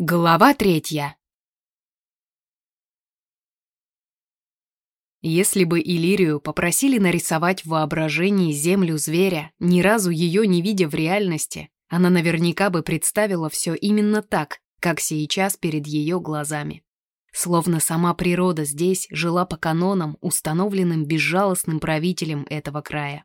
Глава третья. Если бы Иллирию попросили нарисовать в воображении землю зверя, ни разу ее не видя в реальности, она наверняка бы представила все именно так, как сейчас перед ее глазами. Словно сама природа здесь жила по канонам, установленным безжалостным правителем этого края.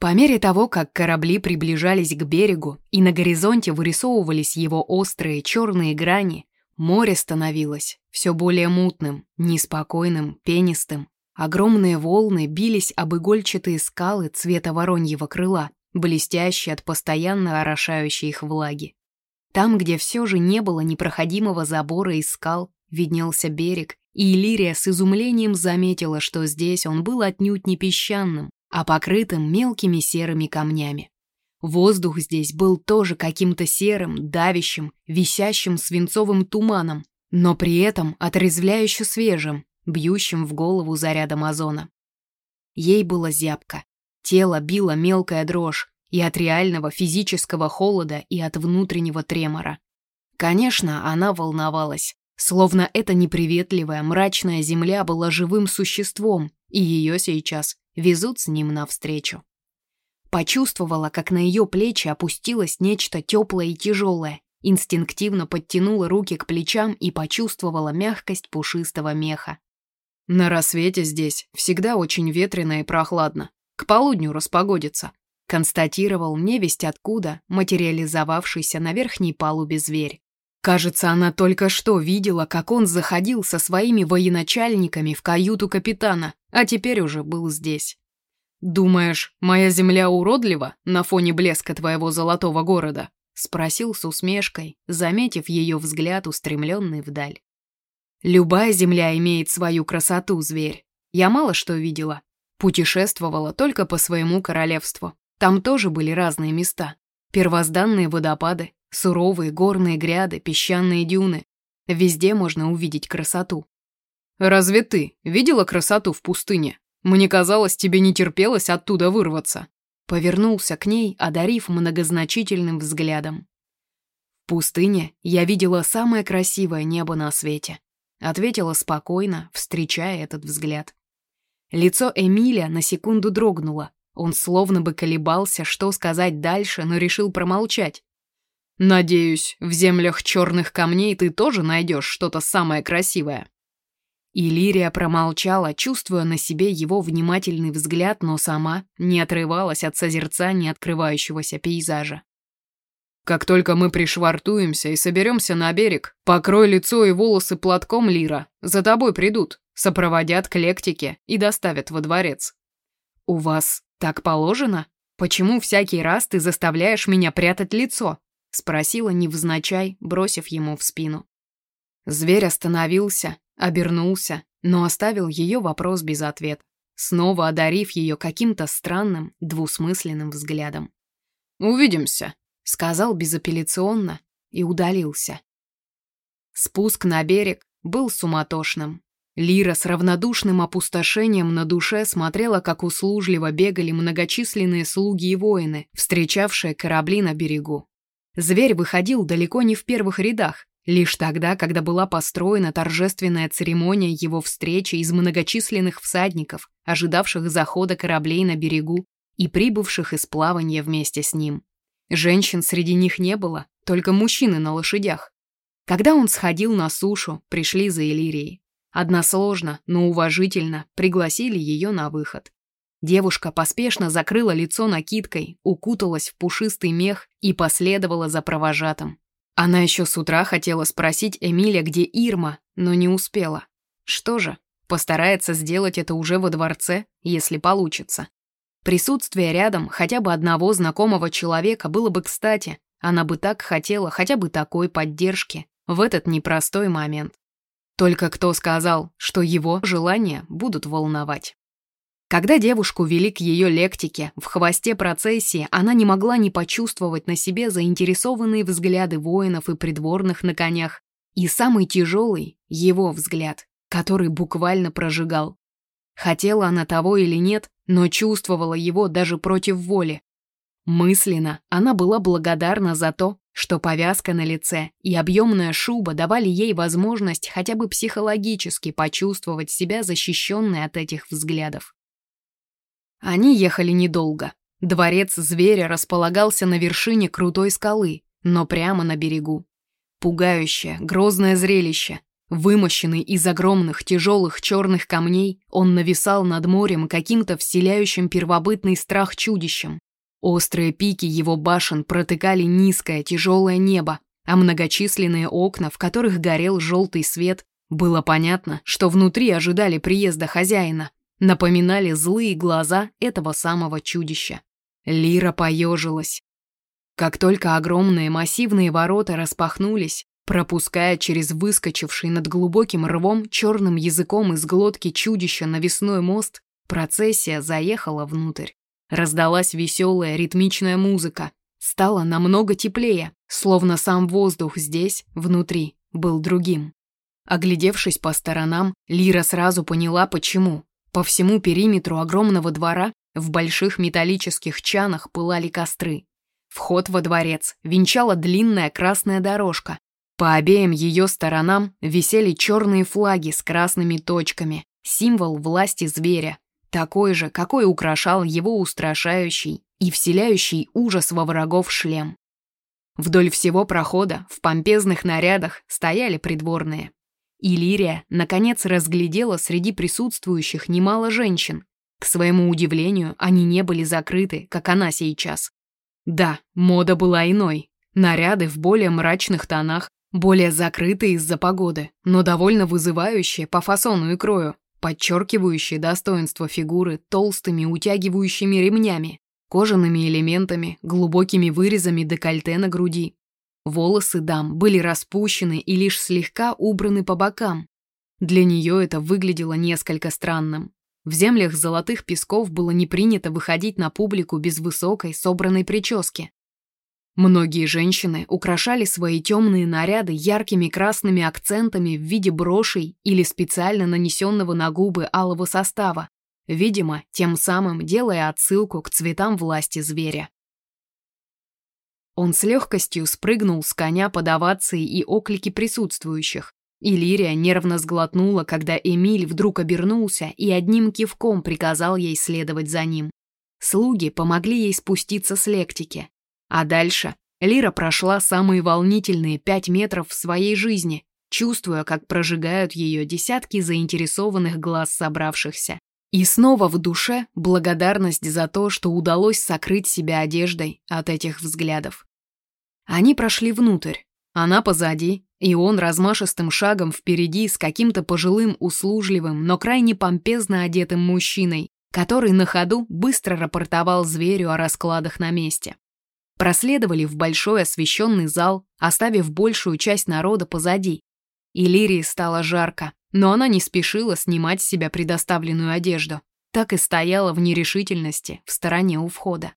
По мере того, как корабли приближались к берегу и на горизонте вырисовывались его острые черные грани, море становилось все более мутным, неспокойным, пенистым. Огромные волны бились об игольчатые скалы цвета вороньего крыла, блестящие от постоянно орошающей их влаги. Там, где все же не было непроходимого забора из скал, виднелся берег, и Иллирия с изумлением заметила, что здесь он был отнюдь не песчаным, а покрытым мелкими серыми камнями. Воздух здесь был тоже каким-то серым, давящим, висящим свинцовым туманом, но при этом отрезвляюще свежим, бьющим в голову зарядом озона. Ей было зябко. Тело било мелкая дрожь и от реального физического холода, и от внутреннего тремора. Конечно, она волновалась, словно эта неприветливая, мрачная земля была живым существом, и ее сейчас везут с ним навстречу. Почувствовала, как на ее плечи опустилось нечто теплое и тяжелое, инстинктивно подтянула руки к плечам и почувствовала мягкость пушистого меха. На рассвете здесь всегда очень ветрено и прохладно. К полудню распогодится, констатировал невесть откуда материализовавшийся на верхней палубе зверь. Кажется, она только что видела, как он заходил со своими военачальниками в каюту капитана, а теперь уже был здесь. «Думаешь, моя земля уродлива на фоне блеска твоего золотого города?» — спросил с усмешкой, заметив ее взгляд, устремленный вдаль. «Любая земля имеет свою красоту, зверь. Я мало что видела. Путешествовала только по своему королевству. Там тоже были разные места. Первозданные водопады, суровые горные гряды, песчаные дюны. Везде можно увидеть красоту. «Разве ты видела красоту в пустыне?» Мне казалось, тебе не терпелось оттуда вырваться. Повернулся к ней, одарив многозначительным взглядом. В пустыне я видела самое красивое небо на свете. Ответила спокойно, встречая этот взгляд. Лицо Эмиля на секунду дрогнуло. Он словно бы колебался, что сказать дальше, но решил промолчать. «Надеюсь, в землях черных камней ты тоже найдешь что-то самое красивое». И Лирия промолчала, чувствуя на себе его внимательный взгляд, но сама не отрывалась от созерцания открывающегося пейзажа. «Как только мы пришвартуемся и соберемся на берег, покрой лицо и волосы платком, Лира. За тобой придут, сопроводят к лектике и доставят во дворец». «У вас так положено? Почему всякий раз ты заставляешь меня прятать лицо?» — спросила невзначай, бросив ему в спину. Зверь остановился, Обернулся, но оставил ее вопрос без ответа, снова одарив ее каким-то странным, двусмысленным взглядом. «Увидимся», — сказал безапелляционно и удалился. Спуск на берег был суматошным. Лира с равнодушным опустошением на душе смотрела, как услужливо бегали многочисленные слуги и воины, встречавшие корабли на берегу. Зверь выходил далеко не в первых рядах, Лишь тогда, когда была построена торжественная церемония его встречи из многочисленных всадников, ожидавших захода кораблей на берегу и прибывших из плавания вместе с ним. Женщин среди них не было, только мужчины на лошадях. Когда он сходил на сушу, пришли за Элирией. Односложно, но уважительно пригласили ее на выход. Девушка поспешно закрыла лицо накидкой, укуталась в пушистый мех и последовала за провожатым. Она еще с утра хотела спросить Эмиля, где Ирма, но не успела. Что же, постарается сделать это уже во дворце, если получится. Присутствие рядом хотя бы одного знакомого человека было бы кстати. Она бы так хотела хотя бы такой поддержки в этот непростой момент. Только кто сказал, что его желания будут волновать? Когда девушку вели к ее лектике, в хвосте процессии она не могла не почувствовать на себе заинтересованные взгляды воинов и придворных на конях. И самый тяжелый — его взгляд, который буквально прожигал. Хотела она того или нет, но чувствовала его даже против воли. Мысленно она была благодарна за то, что повязка на лице и объемная шуба давали ей возможность хотя бы психологически почувствовать себя защищенной от этих взглядов. Они ехали недолго. Дворец зверя располагался на вершине крутой скалы, но прямо на берегу. Пугающее, грозное зрелище. Вымощенный из огромных тяжелых черных камней, он нависал над морем каким-то вселяющим первобытный страх чудищем. Острые пики его башен протыкали низкое тяжелое небо, а многочисленные окна, в которых горел желтый свет, было понятно, что внутри ожидали приезда хозяина, напоминали злые глаза этого самого чудища. Лира поежилась. Как только огромные массивные ворота распахнулись, пропуская через выскочивший над глубоким рвом черным языком из глотки чудища навесной мост, процессия заехала внутрь. Раздалась веселая ритмичная музыка. Стало намного теплее, словно сам воздух здесь, внутри, был другим. Оглядевшись по сторонам, Лира сразу поняла, почему. По всему периметру огромного двора в больших металлических чанах пылали костры. Вход во дворец венчала длинная красная дорожка, по обеим ее сторонам висели черные флаги с красными точками, символ власти зверя, такой же, какой украшал его устрашающий и вселяющий ужас во врагов шлем. Вдоль всего прохода в помпезных нарядах стояли придворные. Иллирия, наконец, разглядела среди присутствующих немало женщин. К своему удивлению, они не были закрыты, как она сейчас. Да, мода была иной. Наряды в более мрачных тонах более закрытые из-за погоды, но довольно вызывающие по фасону и крою, подчеркивающие достоинство фигуры толстыми утягивающими ремнями, кожаными элементами, глубокими вырезами декольте на груди. Волосы дам были распущены и лишь слегка убраны по бокам. Для нее это выглядело несколько странным. В землях золотых песков было не принято выходить на публику без высокой, собранной прически. Многие женщины украшали свои темные наряды яркими красными акцентами в виде брошей или специально нанесенного на губы алого состава, видимо, тем самым делая отсылку к цветам власти зверя. Он с легкостью спрыгнул с коня под овации и оклики присутствующих. И Лирия нервно сглотнула, когда Эмиль вдруг обернулся и одним кивком приказал ей следовать за ним. Слуги помогли ей спуститься с лектики, а дальше Лира прошла самые волнительные пять метров в своей жизни, чувствуя, как прожигают ее десятки заинтересованных глаз собравшихся. И снова в душе благодарность за то, что удалось сокрыть себя одеждой от этих взглядов. Они прошли внутрь, она позади, и он размашистым шагом впереди с каким-то пожилым, услужливым, но крайне помпезно одетым мужчиной, который на ходу быстро рапортовал зверю о раскладах на месте проследовали в большой освещенный зал, оставив большую часть народа позади. Иллирии стало жарко, но она не спешила снимать с себя предоставленную одежду, так и стояла в нерешительности в стороне у входа.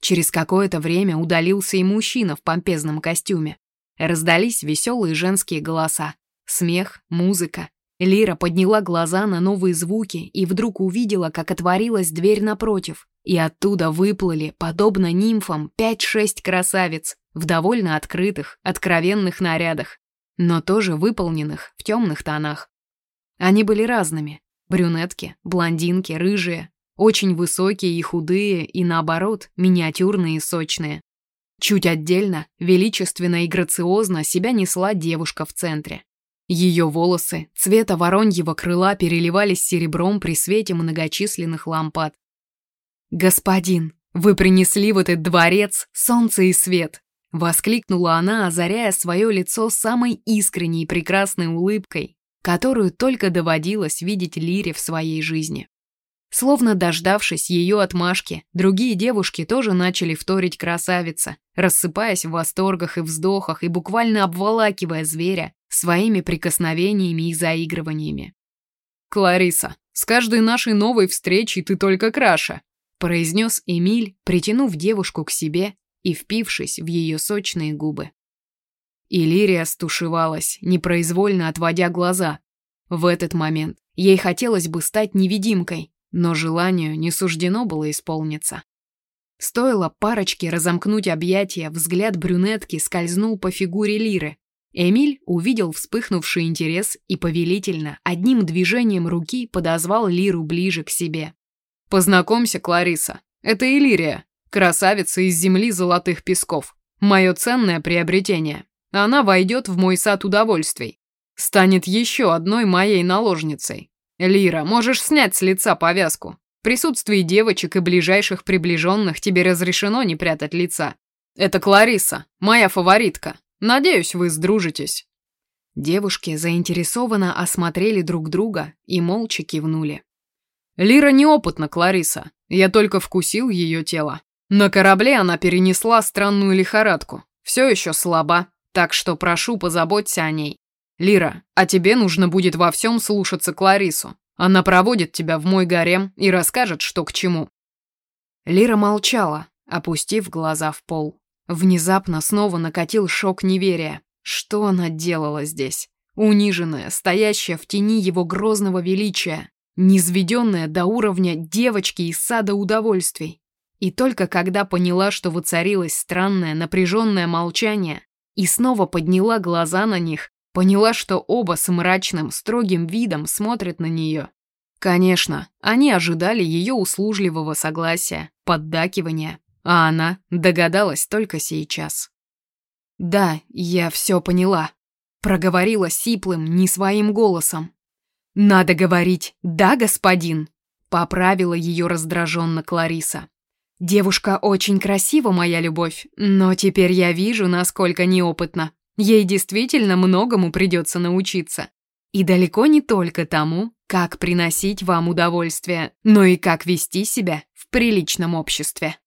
Через какое-то время удалился и мужчина в помпезном костюме. Раздались веселые женские голоса, смех, музыка. Лира подняла глаза на новые звуки и вдруг увидела, как отворилась дверь напротив, и оттуда выплыли, подобно нимфам, пять-шесть красавиц в довольно открытых, откровенных нарядах, но тоже выполненных в темных тонах. Они были разными. Брюнетки, блондинки, рыжие, очень высокие и худые, и наоборот, миниатюрные и сочные. Чуть отдельно, величественно и грациозно себя несла девушка в центре. Ее волосы цвета вороньего крыла переливались серебром при свете многочисленных лампад. «Господин, вы принесли в этот дворец солнце и свет!» Воскликнула она, озаряя свое лицо самой искренней прекрасной улыбкой, которую только доводилось видеть Лире в своей жизни. Словно дождавшись ее отмашки, другие девушки тоже начали вторить красавица, рассыпаясь в восторгах и вздохах и буквально обволакивая зверя своими прикосновениями и заигрываниями. «Клариса, с каждой нашей новой встречей ты только краше», произнес Эмиль, притянув девушку к себе и впившись в ее сочные губы. Иллирия стушевалась, непроизвольно отводя глаза. В этот момент ей хотелось бы стать невидимкой, но желанию не суждено было исполниться. Стоило парочке разомкнуть объятия, взгляд брюнетки скользнул по фигуре Лиры. Эмиль увидел вспыхнувший интерес и повелительно, одним движением руки подозвал Лиру ближе к себе. «Познакомься, Клариса. Это Илирия, красавица из земли золотых песков. Мое ценное приобретение. Она войдет в мой сад удовольствий. Станет еще одной моей наложницей. Лира, можешь снять с лица повязку. В присутствии девочек и ближайших приближенных тебе разрешено не прятать лица. Это Клариса, моя фаворитка. Надеюсь, вы сдружитесь». Девушки заинтересованно осмотрели друг друга и молча кивнули. Лира неопытна, Клариса. Я только вкусил ее тело. На корабле она перенесла странную лихорадку. Все еще слаба, так что прошу, позаботься о ней. Лира, а тебе нужно будет во всем слушаться Кларису. Она проводит тебя в мой гарем и расскажет, что к чему». Лира молчала, опустив глаза в пол. Внезапно снова накатил шок неверия. Что она делала здесь? Униженная, стоящая в тени его грозного величия, низведенная до уровня девочки из сада удовольствий. И только когда поняла, что воцарилось странное напряженное молчание, и снова подняла глаза на них, поняла, что оба с мрачным, строгим видом смотрят на нее. Конечно, они ожидали ее услужливого согласия, поддакивания, а она догадалась только сейчас. «Да, я все поняла», — проговорила сиплым, не своим голосом. «Надо говорить «да, господин», — поправила ее раздраженно Клариса. «Девушка очень красива, моя любовь, но теперь я вижу, насколько неопытна. Ей действительно многому придется научиться. И далеко не только тому, как приносить вам удовольствие, но и как вести себя в приличном обществе».